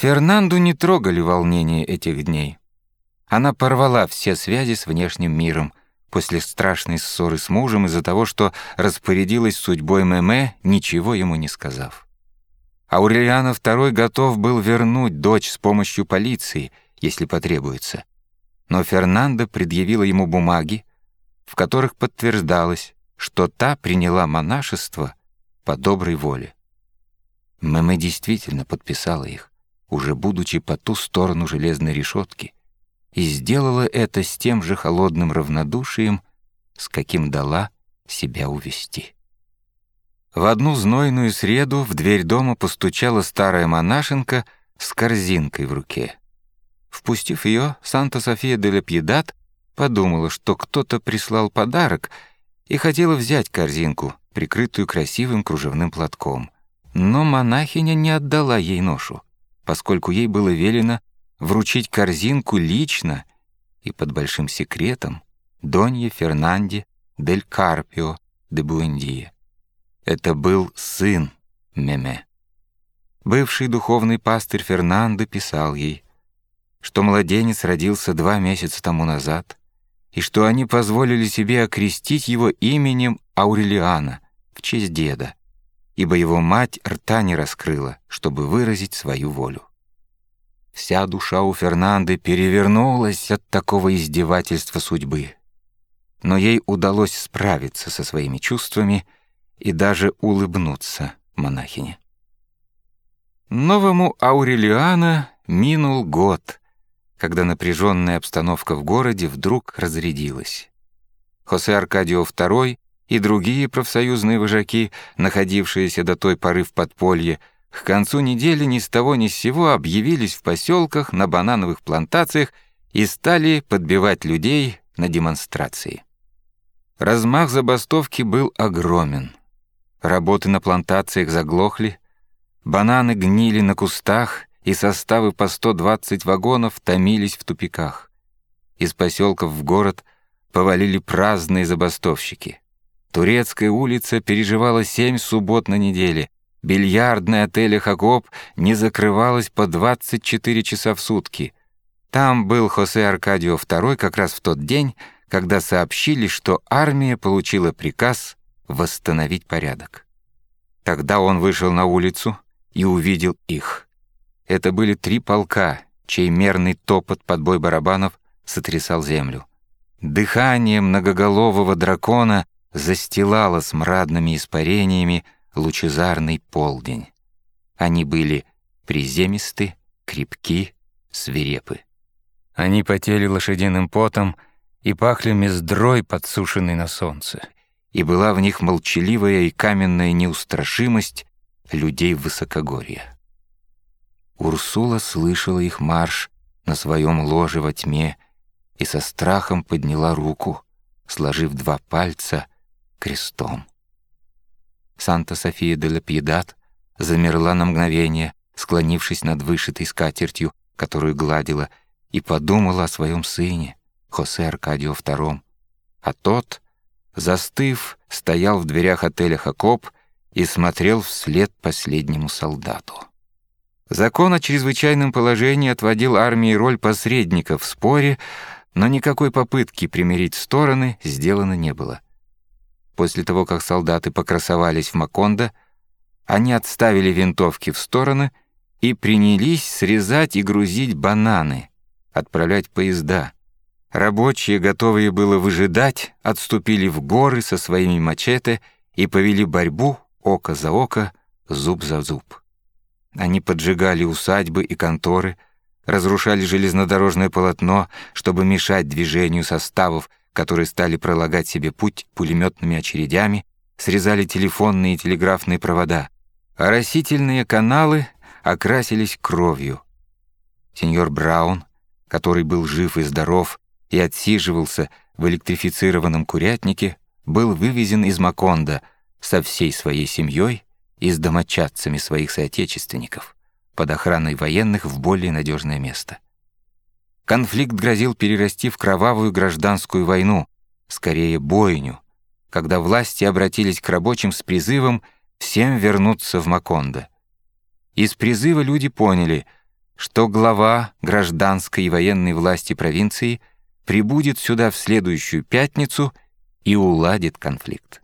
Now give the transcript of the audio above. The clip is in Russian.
Фернанду не трогали волнения этих дней. Она порвала все связи с внешним миром после страшной ссоры с мужем из-за того, что распорядилась судьбой Меме, ничего ему не сказав. Аурелиана II готов был вернуть дочь с помощью полиции, если потребуется. Но Фернандо предъявила ему бумаги, в которых подтверждалось, что та приняла монашество по доброй воле. Мэмэ действительно подписала их, уже будучи по ту сторону железной решетки, и сделала это с тем же холодным равнодушием, с каким дала себя увести. В одну знойную среду в дверь дома постучала старая монашенка с корзинкой в руке. Впустив ее, Санта-София де ла Пьедат подумала, что кто-то прислал подарок и хотела взять корзинку, прикрытую красивым кружевным платком. Но монахиня не отдала ей ношу, поскольку ей было велено вручить корзинку лично и под большим секретом Донье Фернанде дель Карпио де Буэндия. Это был сын Меме. Бывший духовный пастырь Фернандо писал ей, что младенец родился два месяца тому назад, и что они позволили себе окрестить его именем Аурелиана в честь деда, ибо его мать рта не раскрыла, чтобы выразить свою волю. Вся душа у Фернанды перевернулась от такого издевательства судьбы. Но ей удалось справиться со своими чувствами и даже улыбнуться монахине. Новому Аурелиана минул год, когда напряженная обстановка в городе вдруг разрядилась. Хосе Аркадио II и другие профсоюзные вожаки, находившиеся до той поры в подполье, к концу недели ни с того ни с сего объявились в поселках, на банановых плантациях и стали подбивать людей на демонстрации. Размах забастовки был огромен. Работы на плантациях заглохли, бананы гнили на кустах, и составы по 120 вагонов томились в тупиках. Из поселков в город повалили праздные забастовщики. Турецкая улица переживала семь суббот на неделе — Бильярдная отель «Хагоп» не закрывалась по 24 часа в сутки. Там был Хосе Аркадио II как раз в тот день, когда сообщили, что армия получила приказ восстановить порядок. Тогда он вышел на улицу и увидел их. Это были три полка, чей мерный топот под бой барабанов сотрясал землю. Дыхание многоголового дракона застилало смрадными испарениями лучезарный полдень. Они были приземисты, крепки, свирепы. Они потели лошадиным потом и пахли мездрой, подсушенной на солнце. И была в них молчаливая и каменная неустрашимость людей высокогорья. Урсула слышала их марш на своем ложе во тьме и со страхом подняла руку, сложив два пальца крестом. Санта-София де ла замерла на мгновение, склонившись над вышитой скатертью, которую гладила, и подумала о своем сыне, Хосе Аркадио II. А тот, застыв, стоял в дверях отеля «Хакоп» и смотрел вслед последнему солдату. Закон о чрезвычайном положении отводил армии роль посредника в споре, но никакой попытки примирить стороны сделано не было. После того, как солдаты покрасовались в Макондо, они отставили винтовки в стороны и принялись срезать и грузить бананы, отправлять поезда. Рабочие, готовые было выжидать, отступили в горы со своими мачете и повели борьбу око за око, зуб за зуб. Они поджигали усадьбы и конторы, разрушали железнодорожное полотно, чтобы мешать движению составов которые стали пролагать себе путь пулеметными очередями, срезали телефонные и телеграфные провода, а растительные каналы окрасились кровью. Сеньор Браун, который был жив и здоров и отсиживался в электрифицированном курятнике, был вывезен из Маконда со всей своей семьей и с домочадцами своих соотечественников под охраной военных в более надежное место. Конфликт грозил перерасти в кровавую гражданскую войну, скорее бойню, когда власти обратились к рабочим с призывом всем вернуться в Макондо. Из призыва люди поняли, что глава гражданской и военной власти провинции прибудет сюда в следующую пятницу и уладит конфликт.